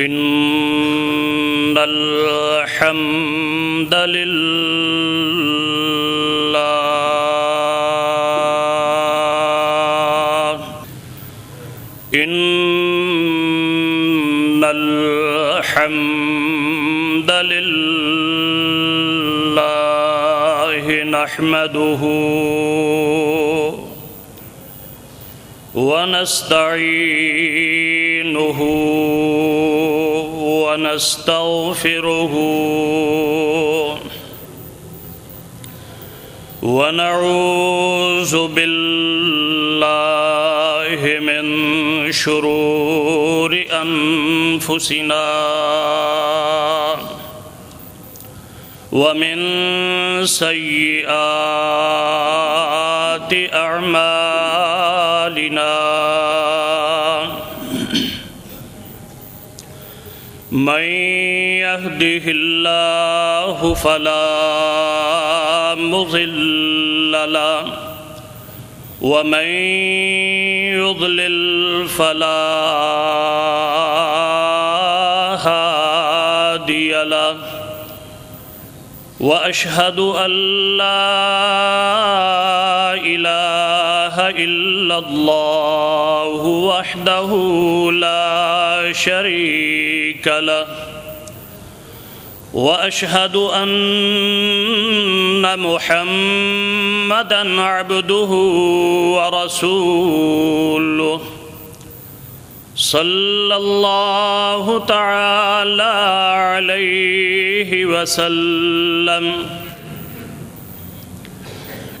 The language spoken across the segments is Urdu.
إن الحمد لله إن الحمد لله نحمده ونستعين ونستعينه ونستغفره ونعوذ بالله من شرور أنفسنا ومن سيئات أعمالنا من يهده الله فلا مضل له ومن يضلل فلا هادي له واشهد ان لا اله الا الله وحده لا شريك له واشهد ان محمدا عبده ورسوله۔ صلى الله تعالى عليه وسلم۔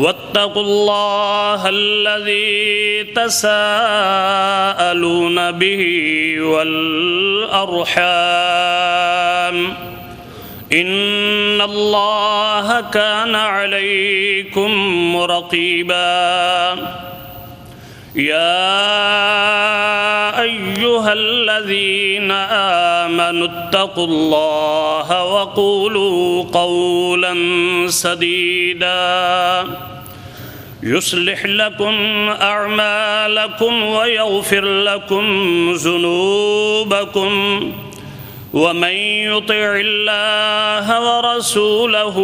واتقوا الله الذي تساءلون به والأرحام. إن الله كان عليكم رقيبا. يا أيها الذين آمنوا اتقوا الله وقولوا قولا سديدا. يصلح لكم أعمالكم ويغفر لكم ذنوبكم ومن يطع الله ورسوله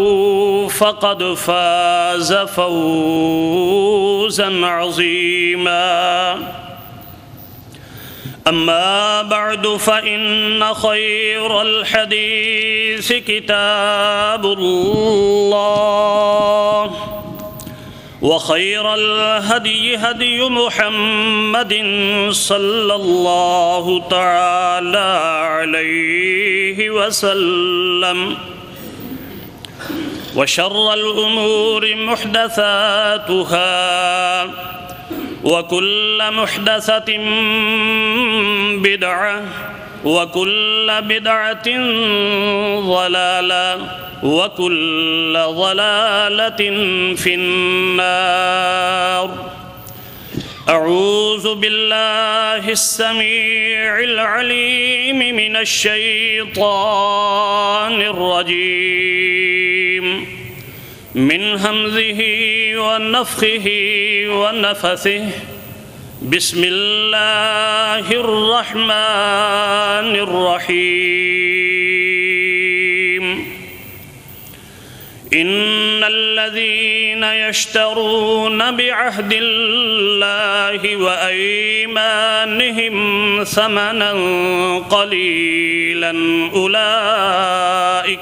فقد فاز فوزا عظيما. أما بعد، فإن خير الحديث كتاب الله. وخير الهدي هدي محمد صلى الله تعالى عليه وسلم وشر الأمور محدثاتها وكل محدثة بدعة وكل بدعة ضلالة وكل ضلالة في النار. أعوذ بالله السميع العليم من الشيطان الرجيم. من همزه ونفخه ونفثه. بسم الله الرحمن الرحيم. إن الذين يشترون بعهد الله وأيمانهم ثمنا قليلا أولئك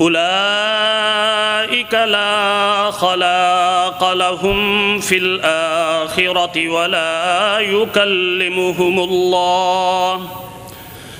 أولئك لا خلاق لهم في الآخرة ولا يكلمهم الله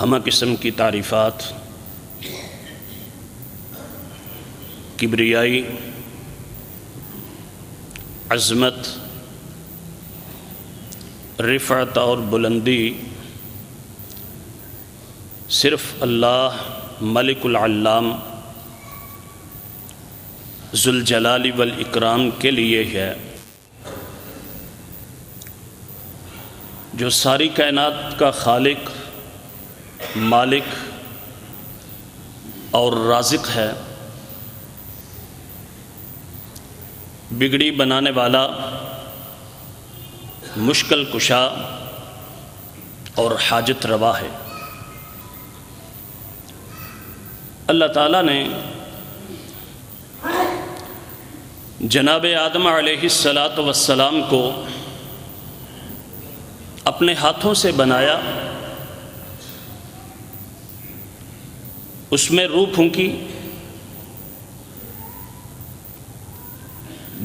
ہمہ قسم کی تعریفات، کبریائی، عظمت، رفعت اور بلندی صرف اللہ، ملک العلام، ذوالجلال والاکرام کے لیے ہے۔ جو ساری کائنات کا خالق مالک اور رازق ہے، بگڑی بنانے والا، مشکل کشا اور حاجت روا ہے۔ اللہ تعالیٰ نے جناب آدم علیہ السلاۃ وسلام کو اپنے ہاتھوں سے بنایا۔ اس میں روح پھونکی۔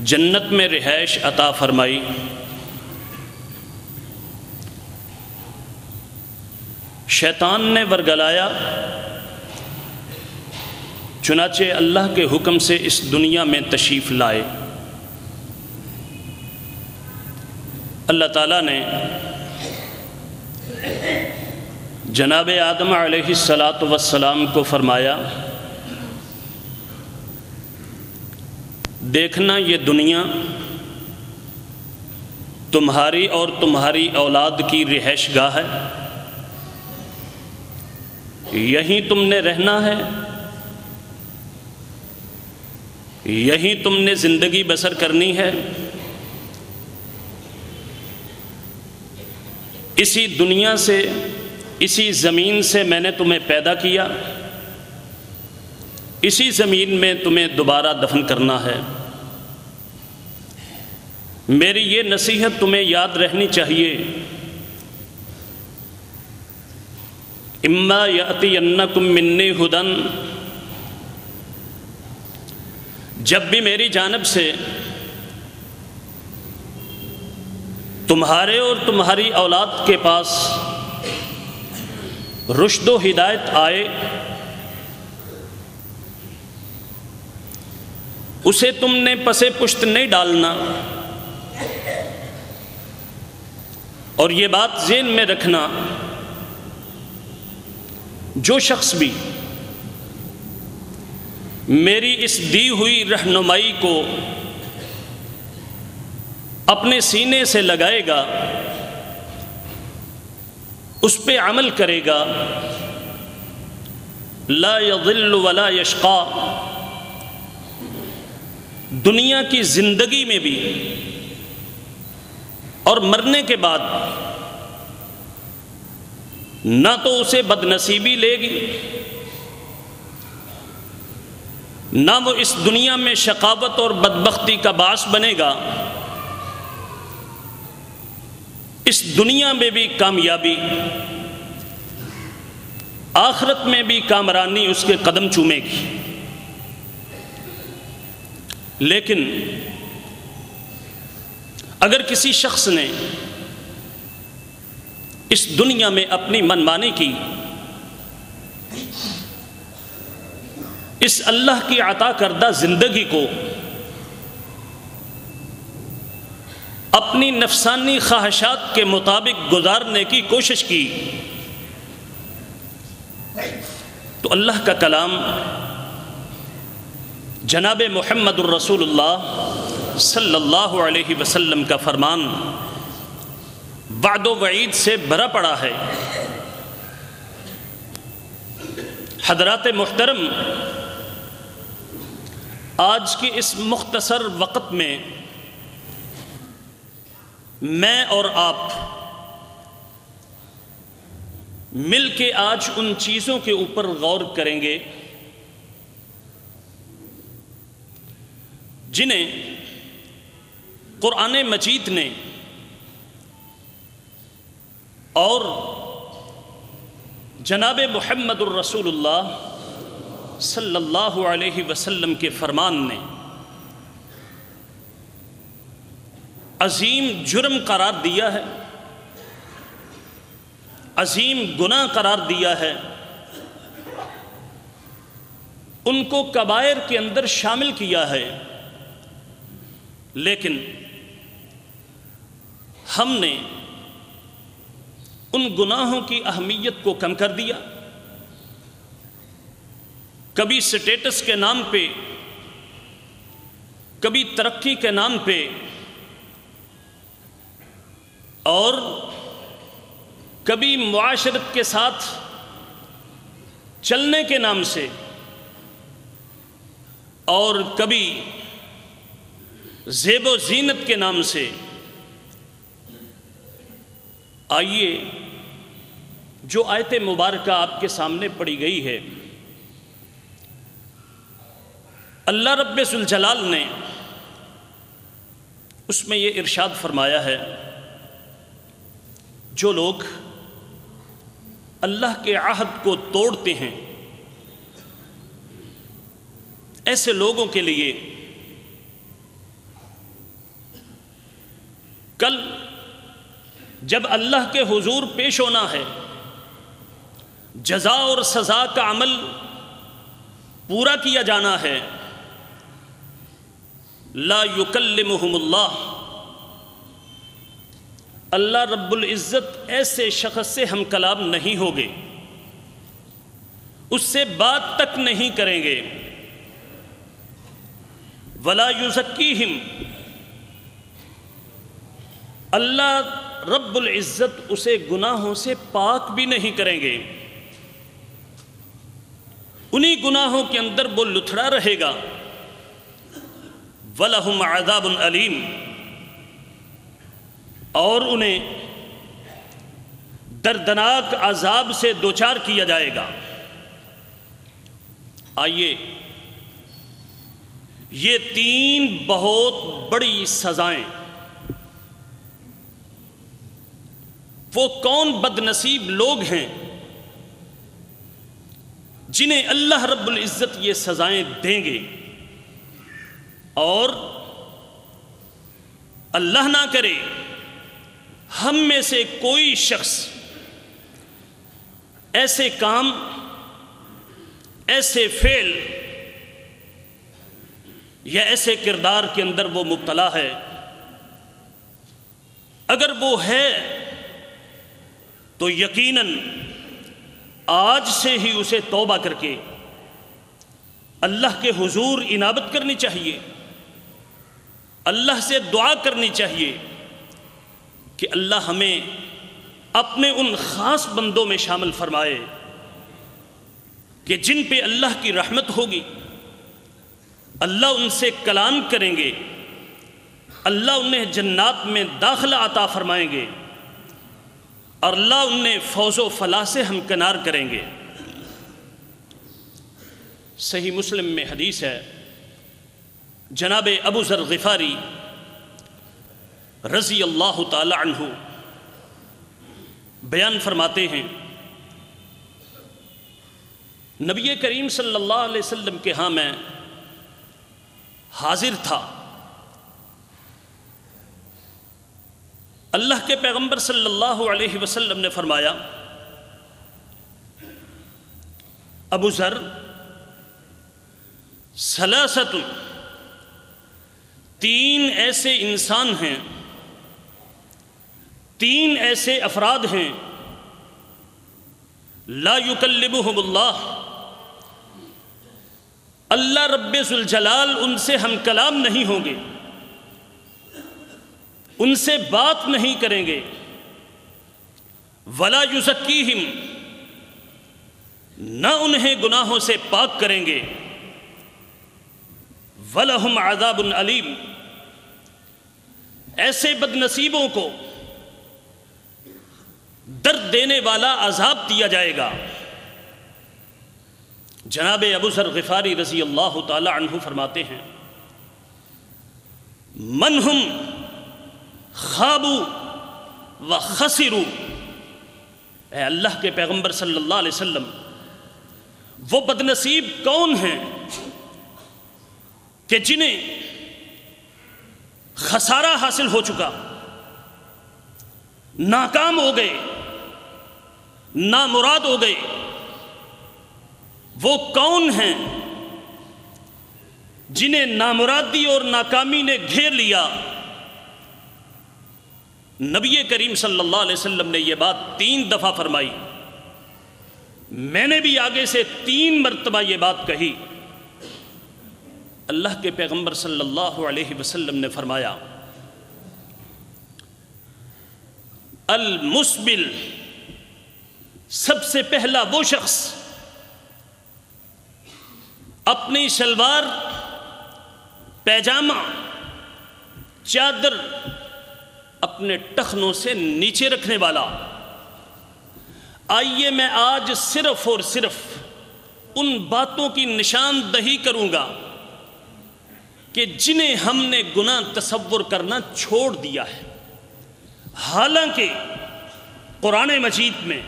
جنت میں رہائش عطا فرمائی۔ شیطان نے ورگلایا۔ چنانچہ اللہ کے حکم سے اس دنیا میں تشریف لائے۔ اللہ تعالیٰ نے جناب آدم علیہ السلاۃ وسلام کو فرمایا، دیکھنا یہ دنیا تمہاری اور تمہاری اولاد کی رہائش گاہ ہے یہیں تم نے رہنا ہے یہیں تم نے زندگی بسر کرنی ہے۔ اسی دنیا سے اسی زمین سے میں نے تمہیں پیدا کیا۔ اسی زمین میں تمہیں دوبارہ دفن کرنا ہے۔ میری یہ نصیحت تمہیں یاد رہنی چاہیے۔ اما یاتی انکم منی ہدن جب بھی میری جانب سے تمہارے اور تمہاری اولاد کے پاس رشد و ہدایت آئے، اسے تم نے پسے پشت نہیں ڈالنا۔ اور یہ بات ذہن میں رکھنا، جو شخص بھی میری اس دی ہوئی رہنمائی کو اپنے سینے سے لگائے گا اس پہ عمل کرے گا۔ لا یضل ولا یشقا دنیا کی زندگی میں بھی۔ اور مرنے کے بعد نہ تو اسے بد نصیبی لے گی۔ نہ وہ اس دنیا میں شقاوت اور بدبختی کا باعث بنے گا۔ اس دنیا میں بھی کامیابی، آخرت میں بھی کامرانی اس کے قدم چومے گی۔ لیکن اگر کسی شخص نے اس دنیا میں اپنی منمانی کی، اس اللہ کی عطا کردہ زندگی کو اپنی نفسانی خواہشات کے مطابق گزارنے کی کوشش کی۔ تو اللہ کا کلام جناب محمد الرسول اللہ صلی اللہ علیہ وسلم کا فرمان وعد و وعید سے بھرا پڑا ہے۔ حضرات محترم، آج کے اس مختصر وقت میں میں اور آپ مل کے آج ان چیزوں کے اوپر غور کریں گے جنہیں قرآن مجید نے اور جناب محمد الرسول اللہ صلی اللہ علیہ وسلم کے فرمان نے عظیم جرم قرار دیا ہے۔ عظیم گناہ قرار دیا ہے۔ ان کو کبائر کے اندر شامل کیا ہے۔ لیکن ہم نے ان گناہوں کی اہمیت کو کم کر دیا۔ کبھی سٹیٹس کے نام پہ، کبھی ترقی کے نام پہ اور کبھی معاشرت کے ساتھ چلنے کے نام سے اور کبھی زیب و زینت کے نام سے، آئیے جو آیت مبارکہ آپ کے سامنے پڑی گئی ہے۔ اللہ رب الجلال نے اس میں یہ ارشاد فرمایا ہے۔ جو لوگ اللہ کے عہد کو توڑتے ہیں، ایسے لوگوں کے لیے کل جب اللہ کے حضور پیش ہونا ہے، جزا اور سزا کا عمل پورا کیا جانا ہے، لا یکلمہم اللہ۔ اللہ رب العزت ایسے شخص سے ہم کلام نہیں ہوگے۔ اس سے بات تک نہیں کریں گے۔ ولا یوزکیہم اللہ رب العزت اسے گناہوں سے پاک بھی نہیں کریں گے۔ انہی گناہوں کے اندر وہ لتھڑا رہے گا۔ وَلَهُمْ عَذَابٌ عَلِيمٌ اور انہیں دردناک عذاب سے دوچار کیا جائے گا۔ آئیے، یہ تین بہت بڑی سزائیں۔ وہ کون بد نصیب لوگ ہیں جنہیں اللہ رب العزت یہ سزائیں دیں گے؟ اور اللہ نہ کرے ہم میں سے کوئی شخص ایسے کام، ایسے فعل یا ایسے کردار کے اندر وہ مبتلا ہے۔ اگر وہ ہے، تو یقیناً آج سے ہی اسے توبہ کر کے اللہ کے حضور انابت کرنی چاہیے۔ اللہ سے دعا کرنی چاہیے۔ کہ اللہ ہمیں اپنے ان خاص بندوں میں شامل فرمائے کہ جن پہ اللہ کی رحمت ہوگی، اللہ ان سے کلام کریں گے، اللہ انہیں جنات میں داخلہ عطا فرمائیں گے اور اللہ انہیں فوز و فلاح سے ہم کنار کریں گے۔ صحیح مسلم میں حدیث ہے، جناب ابو ذر غفاری رضی اللہ تعالی عنہ بیان فرماتے ہیں، نبی کریم صلی اللہ علیہ وسلم کے ہاں میں حاضر تھا۔ اللہ کے پیغمبر صلی اللہ علیہ وسلم نے فرمایا، ابو ذر سلاست تین ایسے انسان ہیں تین ایسے افراد ہیں۔ لا یکلبہم اللہ۔ اللہ رب الجلال ان سے ہم کلام نہیں ہوں گے۔ ان سے بات نہیں کریں گے۔ ولا یوزکیہم نہ انہیں گناہوں سے پاک کریں گے۔ ولہم عذاب العلیم ایسے بد نصیبوں کو درد دینے والا عذاب دیا جائے گا۔ جناب ابو ذر غفاری رضی اللہ تعالی عنہ فرماتے ہیں منہم خوابو و خسرو اے اللہ کے پیغمبر صلی اللہ علیہ وسلم، وہ بد نصیب کون ہیں کہ جنہیں خسارہ حاصل ہو چکا، ناکام ہو گئے۔ نامراد ہو گئے۔ وہ کون ہیں جنہیں نامرادی اور ناکامی نے گھیر لیا؟ نبی کریم صلی اللہ علیہ وسلم نے یہ بات تین دفعہ فرمائی۔ میں نے بھی آگے سے تین مرتبہ یہ بات کہی۔ اللہ کے پیغمبر صلی اللہ علیہ وسلم نے فرمایا، المسبل سب سے پہلا وہ شخص اپنی شلوار، پیجامہ، چادر اپنے ٹخنوں سے نیچے رکھنے والا۔ آئیے میں آج صرف اور صرف ان باتوں کی نشاندہی کروں گا کہ جنہیں ہم نے گناہ تصور کرنا چھوڑ دیا ہے۔ حالانکہ قرآن مجید میں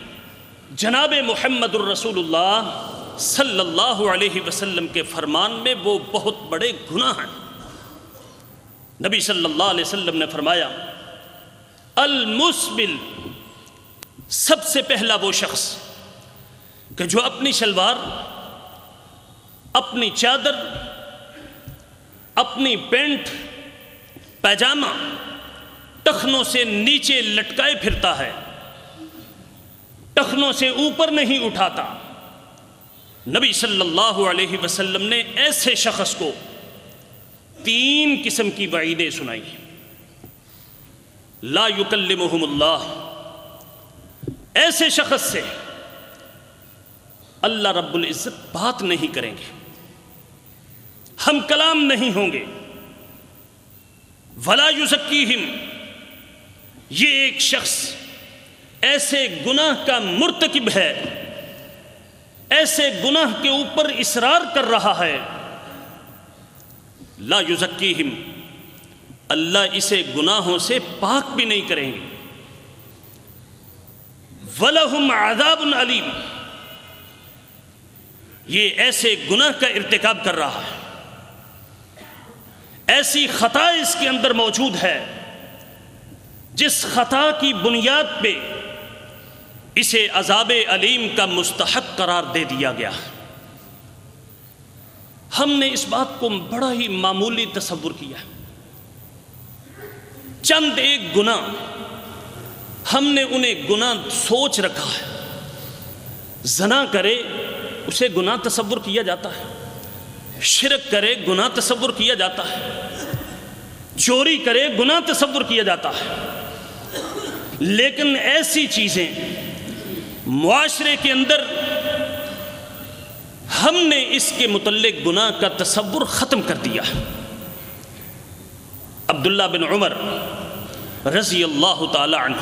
جناب محمد الرسول اللہ صلی اللہ علیہ وسلم کے فرمان میں وہ بہت بڑے گناہ ہیں۔ نبی صلی اللہ علیہ وسلم نے فرمایا، المسبل سب سے پہلا وہ شخص کہ جو اپنی شلوار، اپنی چادر، اپنی پینٹ، پیجامہ، ٹخنوں سے نیچے لٹکائے پھرتا ہے۔ ٹخنوں سے اوپر نہیں اٹھاتا۔ نبی صلی اللہ علیہ وسلم نے ایسے شخص کو تین قسم کی وعیدیں سنائی۔ لا یکلمہم اللہ۔ ایسے شخص سے اللہ رب العزت بات نہیں کریں گے۔ ہم کلام نہیں ہوں گے۔ ولا یزکیہم۔ یہ ایک شخص ایسے گناہ کا مرتکب ہے، ایسے گناہ کے اوپر اصرار کر رہا ہے۔ لا یزکیہم، اللہ اسے گناہوں سے پاک بھی نہیں کریں گے۔ وَلَهُمْ عَذَابٌ علیم یہ ایسے گناہ کا ارتکاب کر رہا ہے۔ ایسی خطا اس کے اندر موجود ہے، جس خطا کی بنیاد پہ اسے عذاب علیم کا مستحق قرار دے دیا گیا۔ ہم نے اس بات کو بڑا ہی معمولی تصور کیا۔ چند ایک گنا ہم نے انہیں گنا سوچ رکھا ہے۔ زنا کرے اسے گنا تصور کیا جاتا ہے۔ شرک کرے گنا تصور کیا جاتا ہے۔ چوری کرے گنا تصور کیا جاتا ہے۔ لیکن ایسی چیزیں معاشرے کے اندر ہم نے اس کے متعلق گناہ کا تصور ختم کر دیا۔ عبداللہ بن عمر رضی اللہ تعالی عنہ،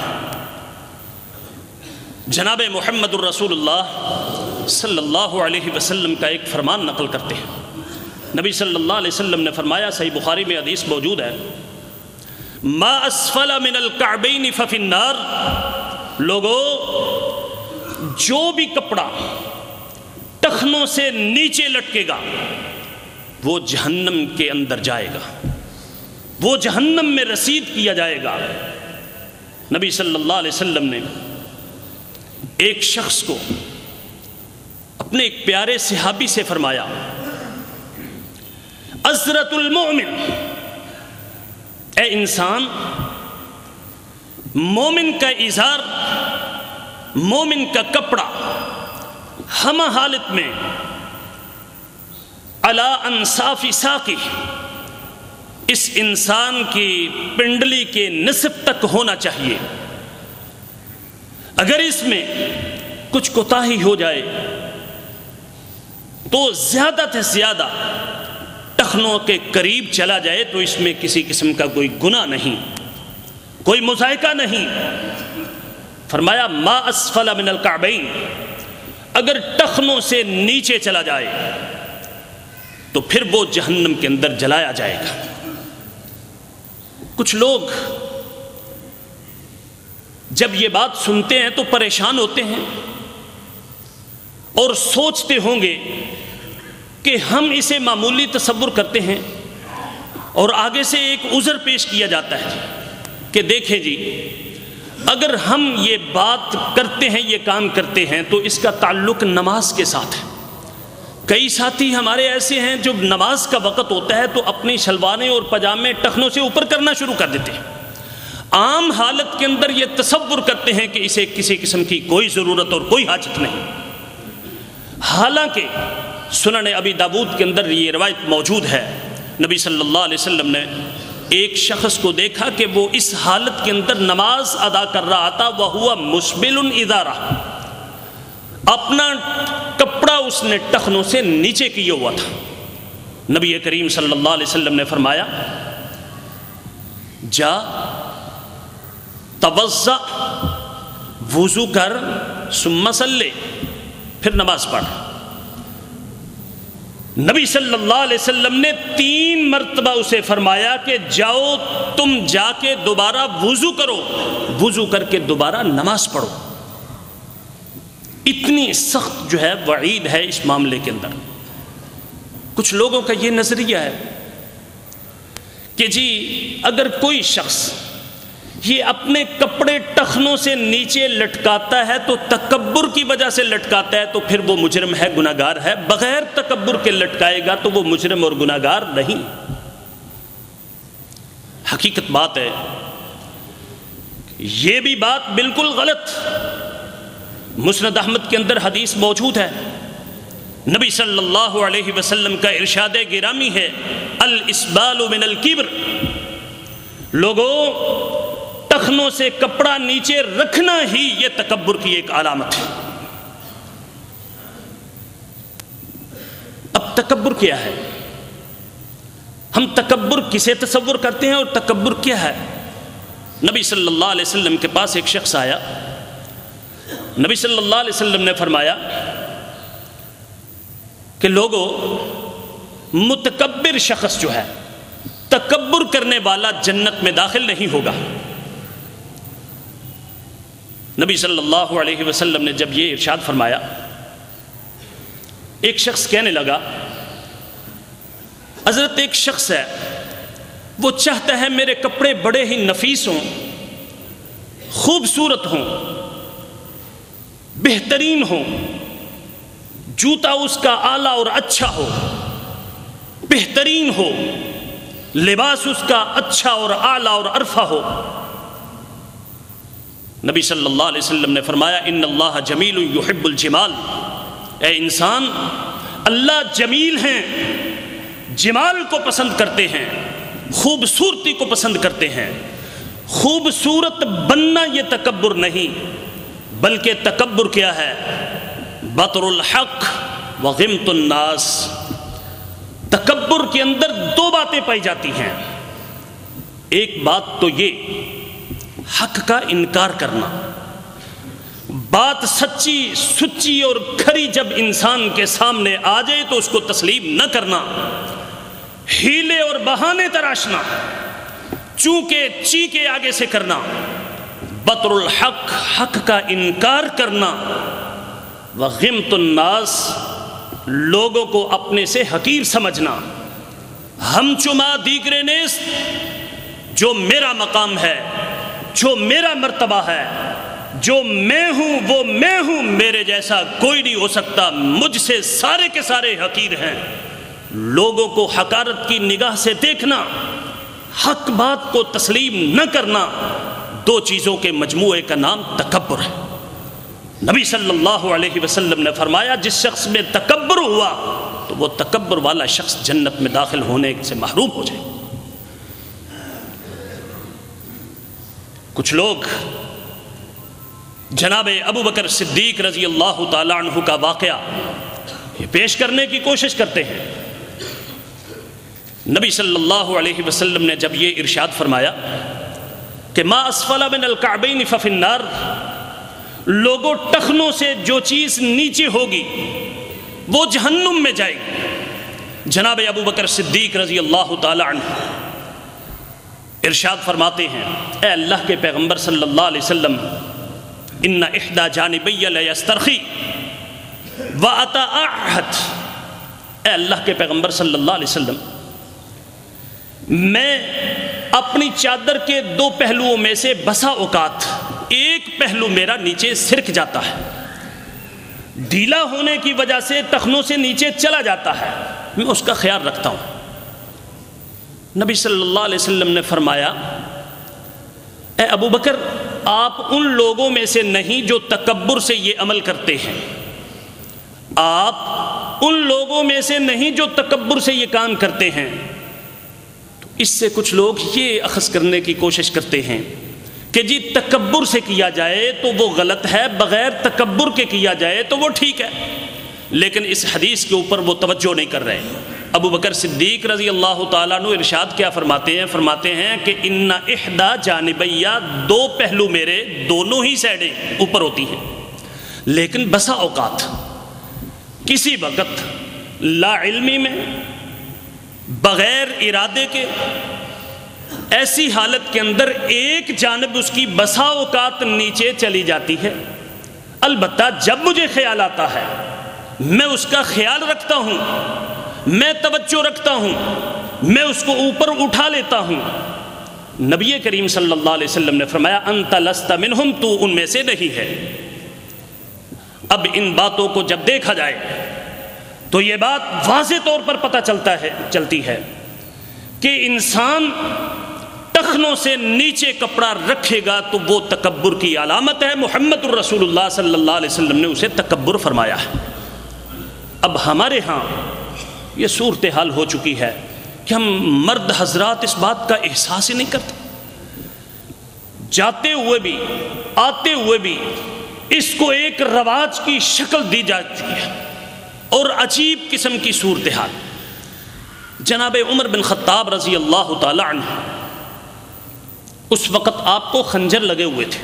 جناب محمد الرسول اللہ صلی اللہ علیہ وسلم کا ایک فرمان نقل کرتے ہیں۔ نبی صلی اللہ علیہ وسلم نے فرمایا، صحیح بخاری میں حدیث موجود ہے، ما اسفل من الكعبین ففی النار لوگوں جو بھی کپڑا ٹخنوں سے نیچے لٹکے گا، وہ جہنم کے اندر جائے گا۔ وہ جہنم میں رسید کیا جائے گا۔ نبی صلی اللہ علیہ وسلم نے ایک شخص کو اپنے ایک پیارے صحابی سے فرمایا، عزرت المومن اے انسان، مومن کا اظہار مومن کا کپڑا ہم حالت میں اللہ انصافی ساقی اس انسان کی پنڈلی کے نصف تک ہونا چاہیے۔ اگر اس میں کچھ کوتاہی ہو جائے تو زیادہ سے زیادہ ٹخنوں کے قریب چلا جائے تو اس میں کسی قسم کا کوئی گناہ نہیں، کوئی مذائقہ نہیں۔ فرمایا، ما اسفل من القعبین اگر ٹخنوں سے نیچے چلا جائے، تو پھر وہ جہنم کے اندر جلایا جائے گا۔ کچھ لوگ جب یہ بات سنتے ہیں تو پریشان ہوتے ہیں اور سوچتے ہوں گے کہ ہم اسے معمولی تصور کرتے ہیں اور آگے سے ایک عذر پیش کیا جاتا ہے کہ دیکھیں جی اگر ہم یہ بات کرتے ہیں، یہ کام کرتے ہیں، تو اس کا تعلق نماز کے ساتھ ہے۔ کئی ساتھی ہمارے ایسے ہیں جو نماز کا وقت ہوتا ہے تو اپنی شلوانے اور پجامے ٹخنوں سے اوپر کرنا شروع کر دیتے ہیں۔ عام حالت کے اندر یہ تصور کرتے ہیں کہ اسے کسی قسم کی کوئی ضرورت اور کوئی حاجت نہیں۔ حالانکہ سنن ابی دابود کے اندر یہ روایت موجود ہے۔ نبی صلی اللہ علیہ وسلم نے ایک شخص کو دیکھا کہ وہ اس حالت کے اندر نماز ادا کر رہا تھا وہ ہوا مسبل ادارہ اپنا کپڑا اس نے ٹخنوں سے نیچے کیا ہوا تھا۔ نبی کریم صلی اللہ علیہ وسلم نے فرمایا، جا توزہ وضو کر سمسلے پھر نماز پڑھ۔ نبی صلی اللہ علیہ وسلم نے تین مرتبہ اسے فرمایا کہ جاؤ تم جا کے دوبارہ وضو کرو۔ وضو کر کے دوبارہ نماز پڑھو۔ اتنی سخت جو ہے وعید ہے اس معاملے کے اندر۔ کچھ لوگوں کا یہ نظریہ ہے کہ جی اگر کوئی شخص یہ اپنے کپڑے ٹخنوں سے نیچے لٹکاتا ہے تو تکبر کی وجہ سے لٹکاتا ہے تو پھر وہ مجرم ہے گناگار ہے۔ بغیر تکبر کے لٹکائے گا تو وہ مجرم اور گناگار نہیں۔ حقیقت بات ہے یہ بھی بات بالکل غلط۔ مسند احمد کے اندر حدیث موجود ہے۔ نبی صلی اللہ علیہ وسلم کا ارشاد گرامی ہے، الاسبال من الکبر۔ لوگوں ٹخنوں سے کپڑا نیچے رکھنا ہی یہ تکبر کی ایک علامت ہے۔ اب تکبر کیا ہے؟ ہم تکبر کسے تصور کرتے ہیں اور تکبر کیا ہے؟ نبی صلی اللہ علیہ وسلم کے پاس ایک شخص آیا۔ نبی صلی اللہ علیہ وسلم نے فرمایا کہ لوگوں متکبر شخص جو ہے، تکبر کرنے والا جنت میں داخل نہیں ہوگا۔ نبی صلی اللہ علیہ وسلم نے جب یہ ارشاد فرمایا، ایک شخص کہنے لگا، حضرت ایک شخص ہے، وہ چاہتا ہے میرے کپڑے بڑے ہی نفیس ہوں، خوبصورت ہوں، بہترین ہوں، جوتا اس کا آلہ اور اچھا ہو، بہترین ہو، لباس اس کا اچھا اور اعلیٰ اور عرفہ ہو۔ نبی صلی اللہ علیہ وسلم نے فرمایا، ان اللہ جمیل یحب الجمال. اے انسان، اللہ جمیل ہیں، جمال کو پسند کرتے ہیں، خوبصورتی کو پسند کرتے ہیں۔ خوبصورت بننا یہ تکبر نہیں، بلکہ تکبر کیا ہے؟ بطر الحق و غمت الناس۔ تکبر کے اندر دو باتیں پائی جاتی ہیں۔ ایک بات تو یہ حق کا انکار کرنا۔ بات سچی سچی اور کھری جب انسان کے سامنے آ جائے تو اس کو تسلیم نہ کرنا۔ ہیلے اور بہانے تراشنا۔ چونکہ چی کے آگے سے کرنا۔ بطر الحق، حق کا انکار کرنا۔ وغمت الناس، لوگوں کو اپنے سے حقیر سمجھنا۔ ہم چما دیگرے نیست، جو میرا مقام ہے۔ جو میرا مرتبہ ہے، جو میں ہوں، وہ میں ہوں، میرے جیسا کوئی نہیں ہو سکتا۔ مجھ سے سارے کے سارے حقیر ہیں۔ لوگوں کو حکارت کی نگاہ سے دیکھنا، حق بات کو تسلیم نہ کرنا، دو چیزوں کے مجموعے کا نام تکبر ہے۔ نبی صلی اللہ علیہ وسلم نے فرمایا، جس شخص میں تکبر ہوا، تو وہ تکبر والا شخص جنت میں داخل ہونے سے محروم ہو جائے۔ کچھ لوگ جناب ابو بکر صدیق رضی اللہ تعالیٰ عنہ کا واقعہ یہ پیش کرنے کی کوشش کرتے ہیں۔ نبی صلی اللہ علیہ وسلم نے جب یہ ارشاد فرمایا کہ ما اسفل من الکعبین ففی النار، لوگوں ٹخنوں سے جو چیز نیچے ہوگی، وہ جہنم میں جائے گی۔ جناب ابو بکر صدیق رضی اللہ تعالی عنہ ارشاد فرماتے ہیں، اے اللہ کے پیغمبر صلی اللہ علیہ وسلم، ان احدا جانبی لیسترخی وعطا اے اللہ کے پیغمبر صلی اللہ علیہ وسلم، میں اپنی چادر کے دو پہلوؤں میں سے بسا اوقات، ایک پہلو میرا نیچے سرک جاتا ہے۔ ڈھیلا ہونے کی وجہ سے تخنوں سے نیچے چلا جاتا ہے۔ میں اس کا خیال رکھتا ہوں۔ نبی صلی اللہ علیہ وسلم نے فرمایا، اے ابو بکر، آپ ان لوگوں میں سے نہیں جو تکبر سے یہ عمل کرتے ہیں۔ آپ ان لوگوں میں سے نہیں جو تکبر سے یہ کام کرتے ہیں۔ اس سے کچھ لوگ یہ اخذ کرنے کی کوشش کرتے ہیں کہ جی تکبر سے کیا جائے تو وہ غلط ہے، بغیر تکبر کے کیا جائے تو وہ ٹھیک ہے۔ لیکن اس حدیث کے اوپر وہ توجہ نہیں کر رہے۔ ابو بکر صدیق رضی اللہ تعالیٰ نے ارشاد کیا فرماتے ہیں؟ فرماتے ہیں کہ ان احدا جانبیہ دو پہلو میرے دونوں ہی سائڈیں اوپر ہوتی ہیں۔ لیکن بسا اوقات، کسی وقت لا علمی میں، بغیر ارادے کے، ایسی حالت کے اندر ایک جانب اس کی بسا اوقات نیچے چلی جاتی ہے۔ البتہ جب مجھے خیال آتا ہے، میں اس کا خیال رکھتا ہوں۔ میں توجہ رکھتا ہوں، میں اس کو اوپر اٹھا لیتا ہوں۔ نبی کریم صلی اللہ علیہ وسلم نے فرمایا، انت لست منہم، تو ان میں سے نہیں ہے۔ اب ان باتوں کو جب دیکھا جائے، تو یہ بات واضح طور پر پتہ چلتا ہے، چلتی ہے کہ انسان ٹخنوں سے نیچے کپڑا رکھے گا تو وہ تکبر کی علامت ہے۔ محمد الرسول اللہ صلی اللہ علیہ وسلم نے اسے تکبر فرمایا۔ ہے اب ہمارے ہاں یہ صورتحال ہو چکی ہے کہ ہم مرد حضرات اس بات کا احساس ہی نہیں کرتے۔ جاتے ہوئے بھی، آتے ہوئے بھی اس کو ایک رواج کی شکل دی جاتی ہے۔ اور عجیب قسم کی صورتحال جناب عمر بن خطاب رضی اللہ تعالی عنہ، اس وقت آپ کو خنجر لگے ہوئے تھے۔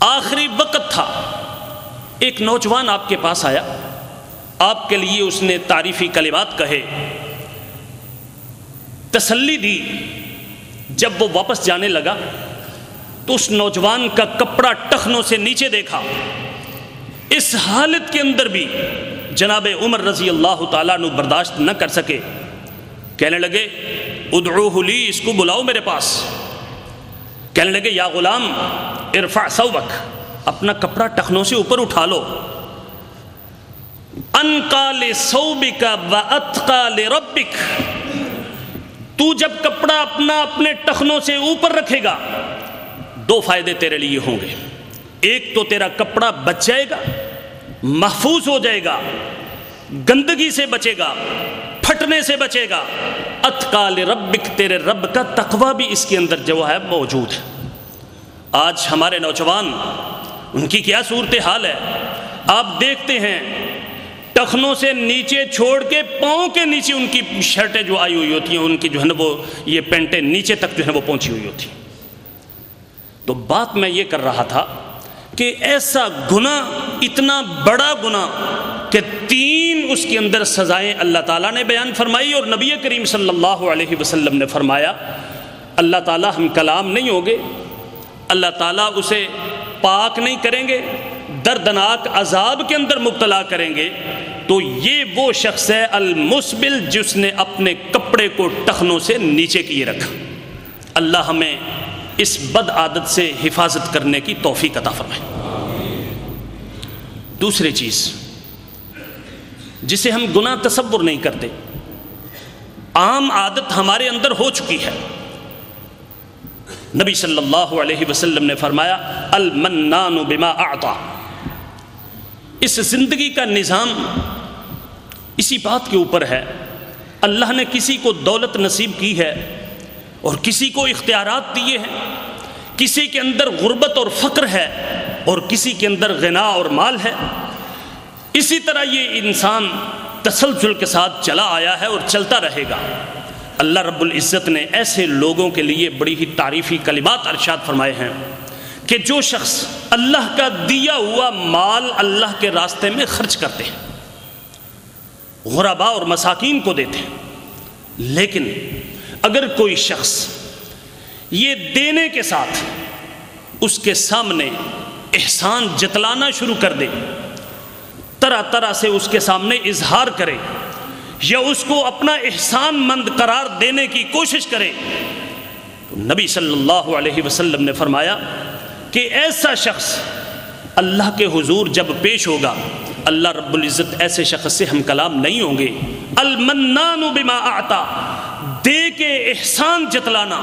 آخری وقت تھا۔ ایک نوجوان آپ کے پاس آیا۔ آپ کے لیے اس نے تعریفی کلمات کہے، تسلی دی۔ جب وہ واپس جانے لگا، تو اس نوجوان کا کپڑا ٹخنوں سے نیچے دیکھا۔ اس حالت کے اندر بھی جناب عمر رضی اللہ تعالیٰ نے برداشت نہ کر سکے۔ کہنے لگے ادعوہ لی، اس کو بلاؤ میرے پاس۔ کہنے لگے، یا غلام، ارفع صوبک اپنا کپڑا ٹخنوں سے اوپر اٹھا لو۔ انقال صوبک و اتقال ربک۔ تو جب کپڑا اپنا اپنے ٹخنوں سے اوپر رکھے گا، دو فائدے تیرے لیے ہوں گے۔ ایک تو تیرا کپڑا بچ جائے گا، محفوظ ہو جائے گا، گندگی سے بچے گا، پھٹنے سے بچے گا۔ اتکال ربک، تیرے رب کا تقوی بھی اس کے اندر جو ہے موجود ہے۔ آج ہمارے نوجوان، ان کی کیا صورت حال ہے؟ آپ دیکھتے ہیں ٹخنوں سے نیچے چھوڑ کے پاؤں کے نیچے ان کی شرٹیں جو آئی ہوئی ہوتی ہیں، ان کی جو ہے نا وہ یہ پینٹیں نیچے تک جو ہے وہ پہنچی ہوئی ہوتی ہیں۔ تو بات میں یہ کر رہا تھا کہ ایسا گناہ، اتنا بڑا گناہ کہ تین اس کے اندر سزائیں اللہ تعالیٰ نے بیان فرمائی اور نبی کریم صلی اللہ علیہ وسلم نے فرمایا، اللہ تعالیٰ ہم کلام نہیں ہوں گے، اللہ تعالیٰ اسے پاک نہیں کریں گے، دردناک عذاب کے اندر مبتلا کریں گے۔ تو یہ وہ شخص ہے المسبل جس نے اپنے کپڑے کو ٹخنوں سے نیچے کیے رکھا۔ اللہ ہمیں اس بد عادت سے حفاظت کرنے کی توفیق عطا فرمائے۔ دوسری چیز، جسے ہم گناہ تصور نہیں کرتے، عام عادت ہمارے اندر ہو چکی ہے۔ نبی صلی اللہ علیہ وسلم نے فرمایا، المنان بما اعطا۔ اس زندگی کا نظام اسی بات کے اوپر ہے۔ اللہ نے کسی کو دولت نصیب کی ہے اور کسی کو اختیارات دیے ہیں۔ کسی کے اندر غربت اور فقر ہے اور کسی کے اندر غنا اور مال ہے۔ اسی طرح یہ انسان تسلسل کے ساتھ چلا آیا ہے اور چلتا رہے گا۔ اللہ رب العزت نے ایسے لوگوں کے لیے بڑی ہی تعریفی کلمات ارشاد فرمائے ہیں۔ کہ جو شخص اللہ کا دیا ہوا مال اللہ کے راستے میں خرچ کرتے ہیں غربا اور مساکین کو دیتے ہیں۔ لیکن اگر کوئی شخص یہ دینے کے ساتھ اس کے سامنے احسان جتلانا شروع کر دے، طرح طرح سے اس کے سامنے اظہار کرے یا اس کو اپنا احسان مند قرار دینے کی کوشش کرے، تو نبی صلی اللہ علیہ وسلم نے فرمایا کہ ایسا شخص اللہ کے حضور جب پیش ہوگا، اللہ رب العزت ایسے شخص سے ہم کلام نہیں ہوں گے۔ المنان بما آتا دے کے احسان جتلانا،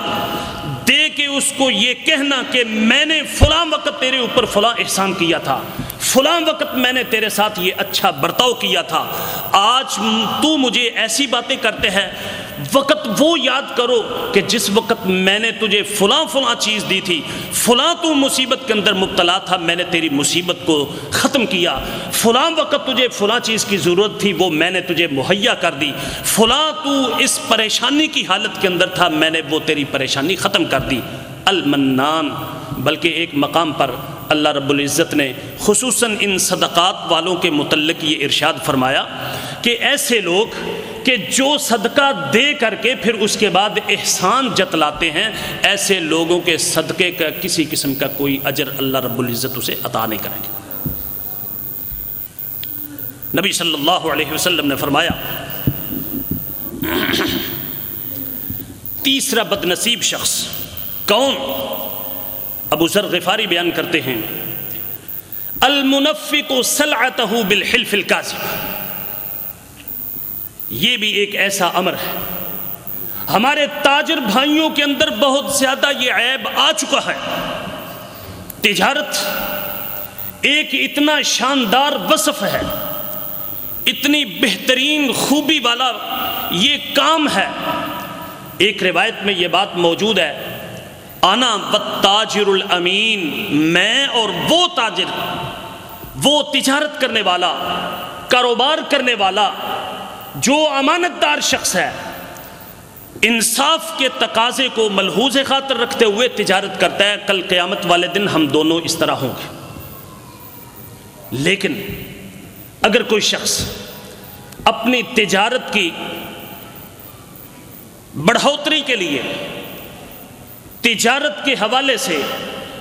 دے کے اس کو یہ کہنا کہ میں نے فلاں وقت تیرے اوپر فلاں احسان کیا تھا۔ فلاں وقت میں نے تیرے ساتھ یہ اچھا برتاؤ کیا تھا۔ آج تو مجھے ایسی باتیں کرتے ہیں وقت وہ یاد کرو کہ جس وقت میں نے تجھے فلاں فلاں چیز دی تھی، فلاں تو مصیبت کے اندر مبتلا تھا، میں نے تیری مصیبت کو ختم کیا۔ فلاں وقت تجھے فلاں چیز کی ضرورت تھی، وہ میں نے تجھے مہیا کر دی۔ فلاں تو اس پریشانی کی حالت کے اندر تھا، میں نے وہ تیری پریشانی ختم کر دی۔ المنان، بلکہ ایک مقام پر اللہ رب العزت نے خصوصاً ان صدقات والوں کے متعلق یہ ارشاد فرمایا کہ ایسے لوگ کہ جو صدقہ دے کر کے پھر اس کے بعد احسان جتلاتے ہیں، ایسے لوگوں کے صدقے کا کسی قسم کا کوئی اجر اللہ رب العزت اسے عطا نہیں کریں گے۔ نبی صلی اللہ علیہ وسلم نے فرمایا، تیسرا بد نصیب شخص کون؟ ابو ذر غفاری بیان کرتے ہیں، المنفق سلعتہ بالحلف الكاذب یہ بھی ایک ایسا امر ہے۔ ہمارے تاجر بھائیوں کے اندر بہت زیادہ یہ عیب آ چکا ہے۔ تجارت ایک اتنا شاندار وصف ہے۔ اتنی بہترین خوبی والا یہ کام ہے۔ ایک روایت میں یہ بات موجود ہے۔ آنا تاجر الامین، میں اور وہ تاجر، وہ تجارت کرنے والا، کاروبار کرنے والا جو امانت دار شخص ہے، انصاف کے تقاضے کو ملحوظ خاطر رکھتے ہوئے تجارت کرتا ہے، کل قیامت والے دن ہم دونوں اس طرح ہوں گے۔ لیکن اگر کوئی شخص اپنی تجارت کی بڑھوتری کے لیے تجارت کے حوالے سے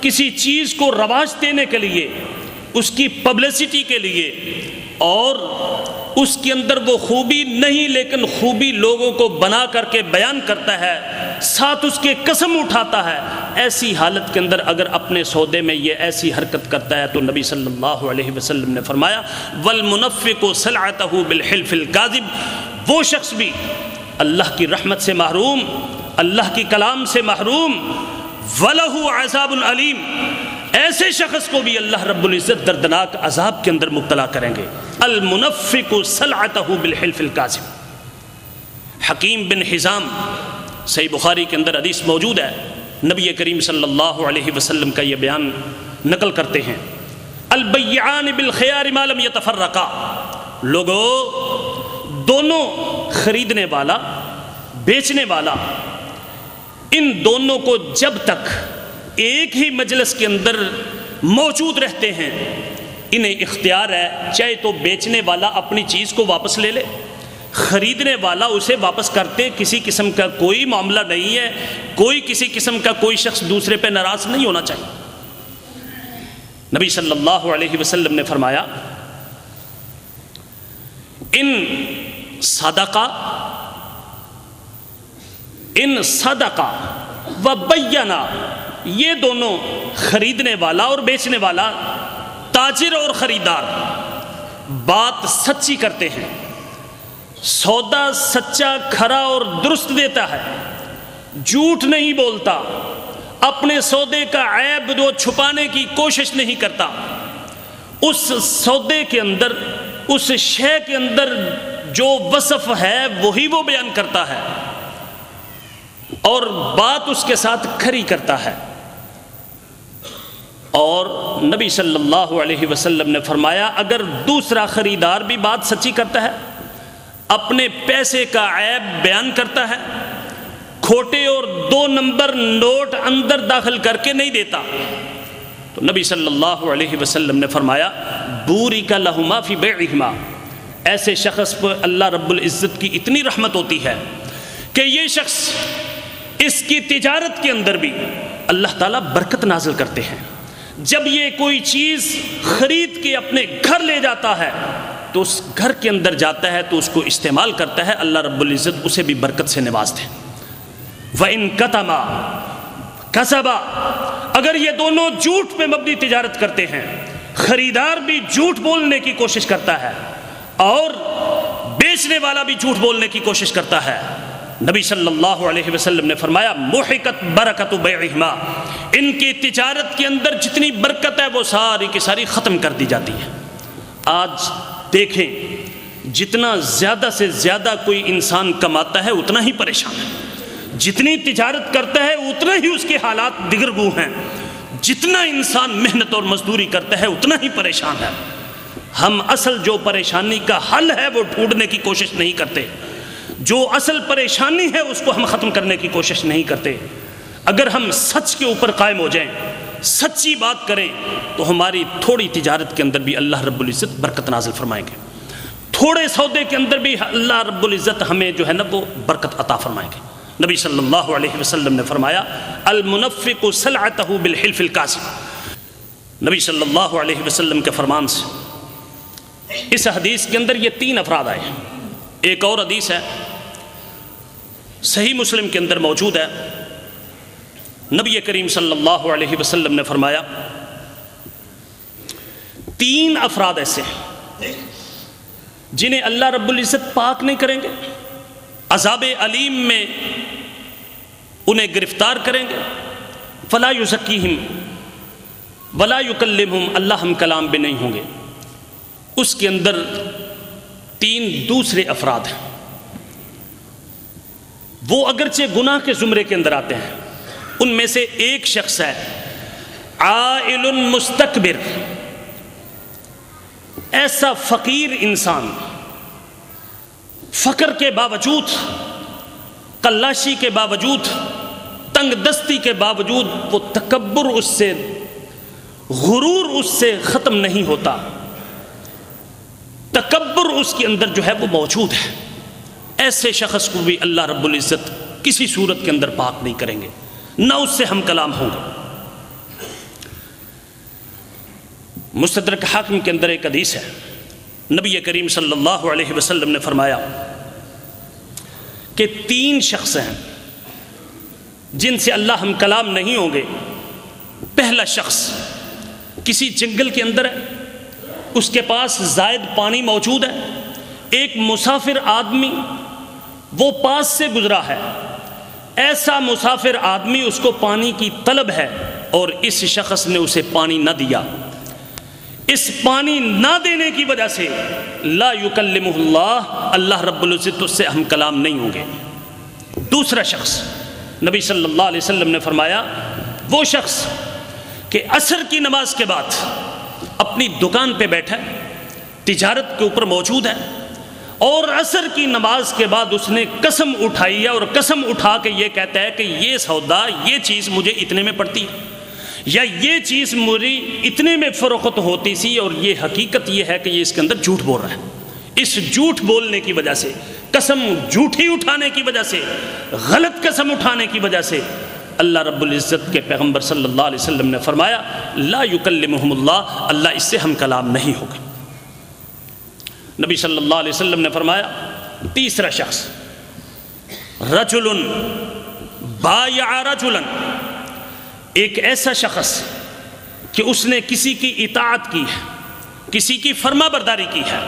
کسی چیز کو رواج دینے کے لیے، اس کی پبلسٹی کے لیے اور اس کے اندر وہ خوبی نہیں، لیکن خوبی لوگوں کو بنا کر کے بیان کرتا ہے، ساتھ اس کے قسم اٹھاتا ہے۔ ایسی حالت کے اندر اگر اپنے سودے میں یہ ایسی حرکت کرتا ہے تو نبی صلی اللہ علیہ وسلم نے فرمایا، والمنفق صلعته بالحلف الكاذب۔ وہ شخص بھی اللہ کی رحمت سے محروم، اللہ کی کلام سے محروم۔ ولہ عذاب العلیم ایسے شخص کو بھی اللہ رب العزت دردناک عذاب کے اندر مبتلا کریں گے۔ المنفق صلعته بالحلف الكاذب حکیم بن حزام، صحیح بخاری کے اندر حدیث موجود ہے۔ نبی کریم صلی اللہ علیہ وسلم کا یہ بیان نقل کرتے ہیں۔ البیعان بالخیار ما لم يتفرقا لوگو، دونوں خریدنے والا، بیچنے والا، ان دونوں کو جب تک ایک ہی مجلس کے اندر موجود رہتے ہیں۔ انہیں اختیار ہے چاہے تو بیچنے والا اپنی چیز کو واپس لے لے، خریدنے والا اسے واپس کرتے۔ کسی قسم کا کوئی معاملہ نہیں ہے، کوئی کسی قسم کا کوئی شخص دوسرے پہ ناراض نہیں ہونا چاہیے۔ نبی صلی اللہ علیہ وسلم نے فرمایا، ان صدقہ ان صدقہ و بینا یہ دونوں خریدنے والا اور بیچنے والا تاجر اور خریدار بات سچی کرتے ہیں۔ سودا سچا، کھرا اور درست دیتا ہے۔ جھوٹ نہیں بولتا۔ اپنے سودے کا عیب جو چھپانے کی کوشش نہیں کرتا۔ اس سودے کے اندر، اس شے کے اندر جو وصف ہے، وہی وہ بیان کرتا ہے اور بات اس کے ساتھ کھری کرتا ہے۔ اور نبی صلی اللہ علیہ وسلم نے فرمایا، اگر دوسرا خریدار بھی بات سچی کرتا ہے، اپنے پیسے کا عیب بیان کرتا ہے، کھوٹے اور دو نمبر نوٹ اندر داخل کر کے نہیں دیتا، تو نبی صلی اللہ علیہ وسلم نے فرمایا بوری کا لہما فی بے ایسے شخص پر اللہ رب العزت کی اتنی رحمت ہوتی ہے کہ یہ شخص اس کی تجارت کے اندر بھی اللہ تعالیٰ برکت نازل کرتے ہیں۔ جب یہ کوئی چیز خرید کے اپنے گھر لے جاتا ہے، تو اس گھر کے اندر جاتا ہے، تو اس کو استعمال کرتا ہے، اللہ رب العزت اسے بھی برکت سے نواز دے وہ ان قتما کسبا اگر یہ دونوں جھوٹ پہ مبنی تجارت کرتے ہیں، خریدار بھی جھوٹ بولنے کی کوشش کرتا ہے اور بیچنے والا بھی جھوٹ بولنے کی کوشش کرتا ہے۔ نبی صلی اللہ علیہ وسلم نے فرمایا، محکت برکت بیعہما. ان کی تجارت کے اندر جتنی برکت ہے، وہ ساری کی ساری ختم کر دی جاتی ہے۔ آج دیکھیں، جتنا زیادہ سے زیادہ کوئی انسان کماتا ہے، اتنا ہی پریشان ہے۔ جتنی تجارت کرتا ہے اتنا ہی اس کے حالات دگرگو ہیں۔ جتنا انسان محنت اور مزدوری کرتا ہے، اتنا ہی پریشان ہے۔ ہم اصل جو پریشانی کا حل ہے، وہ ڈھونڈنے کی کوشش نہیں کرتے۔ جو اصل پریشانی ہے اس کو ہم ختم کرنے کی کوشش نہیں کرتے۔ اگر ہم سچ کے اوپر قائم ہو جائیں، سچی بات کریں، تو ہماری تھوڑی تجارت کے اندر بھی اللہ رب العزت برکت نازل فرمائیں گے۔ تھوڑے سودے کے اندر بھی اللہ رب العزت ہمیں جو ہے نا وہ برکت عطا فرمائیں گے۔ نبی صلی اللہ علیہ وسلم نے فرمایا، المنفق صلعتہ بالحلف القاسم۔ نبی صلی اللہ علیہ وسلم کے فرمان سے، اس حدیث کے اندر یہ تین افراد آئے ایک اور حدیث ہے صحیح مسلم کے اندر موجود ہے۔ نبی کریم صلی اللہ علیہ وسلم نے فرمایا، تین افراد ایسے ہیں جنہیں اللہ رب العزت پاک نہیں کریں گے، عذاب علیم میں انہیں گرفتار کریں گے۔ فلا یزکیہم ولا یکلمہم، اللہ ہم کلام بھی نہیں ہوں گے۔ اس کے اندر تین دوسرے افراد ہیں۔ وہ اگرچہ گناہ کے زمرے کے اندر آتے ہیں، ان میں سے ایک شخص ہے، عائل مستقبر ایسا فقیر انسان، فقر کے باوجود، کلاشی کے باوجود، تنگ دستی کے باوجود وہ تکبر اس سے، غرور اس سے ختم نہیں ہوتا۔ تکبر اس کے اندر جو ہے وہ موجود ہے۔ ایسے شخص کو بھی اللہ رب العزت کسی صورت کے اندر پاک نہیں کریں گے، نہ اس سے ہم کلام ہوں گے۔ مستدرک حاکم کے اندر ایک حدیث ہے۔ نبی کریم صلی اللہ علیہ وسلم نے فرمایا کہ تین شخص ہیں جن سے اللہ ہم کلام نہیں ہوں گے۔ پہلا شخص کسی جنگل کے اندر ہے، اس کے پاس زائد پانی موجود ہے۔ ایک مسافر آدمی وہ پاس سے گزرا ہے۔ ایسا مسافر آدمی اس کو پانی کی طلب ہے اور اس شخص نے اسے پانی نہ دیا۔ اس پانی نہ دینے کی وجہ سے لا یکلمہ اللہ اللہ رب العزت اس سے ہم کلام نہیں ہوں گے۔ دوسرا شخص، نبی صلی اللہ علیہ وسلم نے فرمایا، وہ شخص کہ عصر کی نماز کے بعد اپنی دکان پہ بیٹھا تجارت کے اوپر موجود ہے۔ اور عصر کی نماز کے بعد اس نے قسم اٹھائی ہے اور قسم اٹھا کے یہ کہتا ہے کہ یہ سودا، یہ چیز مجھے اتنے میں پڑتی۔ ہے یا یہ چیز مجھے اتنے میں فروخت ہوتی سی اور یہ حقیقت یہ ہے کہ یہ اس کے اندر جھوٹ بول رہا ہے۔ اس جھوٹ بولنے کی وجہ سے، قسم جھوٹی اٹھانے کی وجہ سے، غلط قسم اٹھانے کی وجہ سے اللہ رب العزت کے پیغمبر صلی اللہ علیہ وسلم نے فرمایا، لا یکلمہم اللہ اللہ اس سے ہم کلام نہیں ہوگا۔ نبی صلی اللہ علیہ وسلم نے فرمایا، تیسرا شخص رجل بایع رجلا ایک ایسا شخص کہ اس نے کسی کی اطاعت کی ہے، کسی کی فرما برداری کی ہے،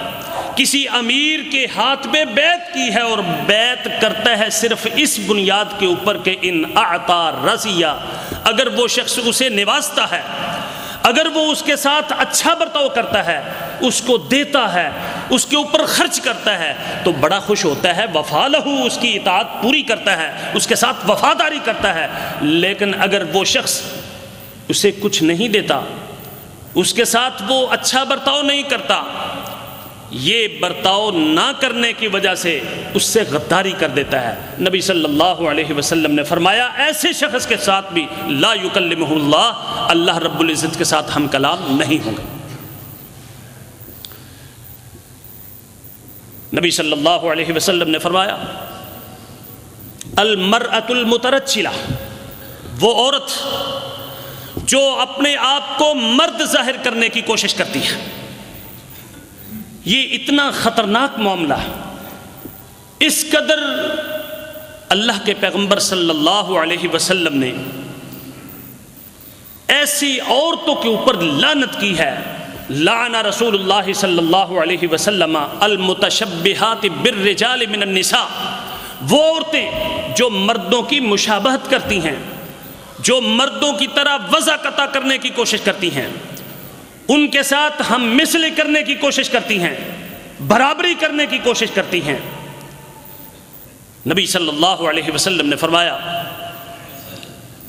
کسی امیر کے ہاتھ میں بیت کی ہے اور بیت کرتا ہے صرف اس بنیاد کے اوپر کہ ان اعطا رضیہ، اگر وہ شخص اسے نوازتا ہے، اگر وہ اس کے ساتھ اچھا برتاؤ کرتا ہے اس کو دیتا ہے، اس کے اوپر خرچ کرتا ہے، تو بڑا خوش ہوتا ہے، وفا لہو، اس کی اطاعت پوری کرتا ہے، اس کے ساتھ وفاداری کرتا ہے۔ لیکن اگر وہ شخص اسے کچھ نہیں دیتا، اس کے ساتھ وہ اچھا برتاؤ نہیں کرتا، یہ برتاؤ نہ کرنے کی وجہ سے اس سے غداری کر دیتا ہے۔ نبی صلی اللہ علیہ وسلم نے فرمایا، ایسے شخص کے ساتھ بھی لا یکلمہ اللہ اللہ رب العزت کے ساتھ ہم کلام نہیں ہوں گے۔ نبی صلی اللہ علیہ وسلم نے فرمایا، المرأة المترچلہ وہ عورت جو اپنے آپ کو مرد ظاہر کرنے کی کوشش کرتی ہے۔ یہ اتنا خطرناک معاملہ ہے۔ اس قدر اللہ کے پیغمبر صلی اللہ علیہ وسلم نے ایسی عورتوں کے اوپر لانت کی ہے لعن رسول اللہ صلی اللہ علیہ وسلم المتشبہات بالرجال من النساء۔ وہ عورتیں جو مردوں کی مشابہت کرتی ہیں، جو مردوں کی طرح وضع قطع کرنے کی کوشش کرتی ہیں، ان کے ساتھ ہم مثل کرنے کی کوشش کرتی ہیں، برابری کرنے کی کوشش کرتی ہیں۔ نبی صلی اللہ علیہ وسلم نے فرمایا،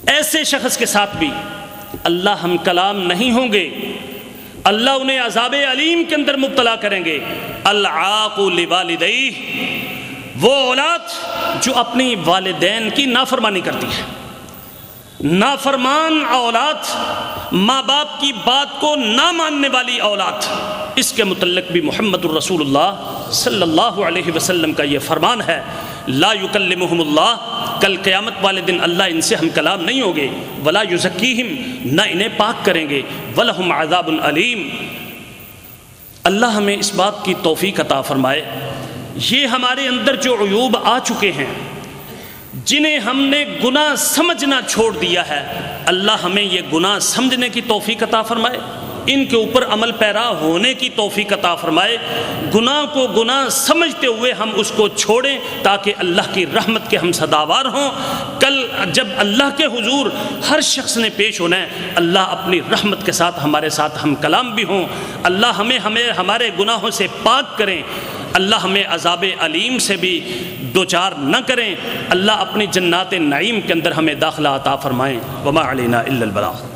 ایسے شخص کے ساتھ بھی اللہ ہم کلام نہیں ہوں گے اللہ انہیں عذاب علیم کے اندر مبتلا کریں گے۔ العاق لوالدی وہ اولاد جو اپنی والدین کی نافرمانی کرتی ہے۔ نافرمان اولاد، ماں باپ کی بات کو نہ ماننے والی اولاد۔ اس کے متعلق بھی محمد الرسول اللہ صلی اللہ علیہ وسلم کا یہ فرمان ہے۔ لا یکلمہم اللہ، کل قیامت والے دن اللہ ان سے ہم کلام نہیں ہوگے ولا یزکیہم، نہ انہیں پاک کریں گے۔ ولہم عذاب علیم اللہ ہمیں اس بات کی توفیق عطا فرمائے۔ یہ ہمارے اندر جو عیوب آ چکے ہیں، جنہیں ہم نے گناہ سمجھنا چھوڑ دیا ہے، اللہ ہمیں یہ گناہ سمجھنے کی توفیق عطا فرمائے۔ ان کے اوپر عمل پیرا ہونے کی توفیق عطا فرمائے۔ گناہ کو گناہ سمجھتے ہوئے ہم اس کو چھوڑیں تاکہ اللہ کی رحمت کے ہم صداوار ہوں۔ کل جب اللہ کے حضور ہر شخص نے پیش ہونا ہے، اللہ اپنی رحمت کے ساتھ ہمارے ساتھ ہم کلام بھی ہوں۔ اللہ ہمیں ہمیں، ہمارے گناہوں سے پاک کریں۔ اللہ ہمیں عذاب علیم سے بھی دو چار نہ کریں۔ اللہ اپنی جنات نعیم کے اندر ہمیں داخلہ عطا فرمائیں۔ وما علینا الا البلاغ۔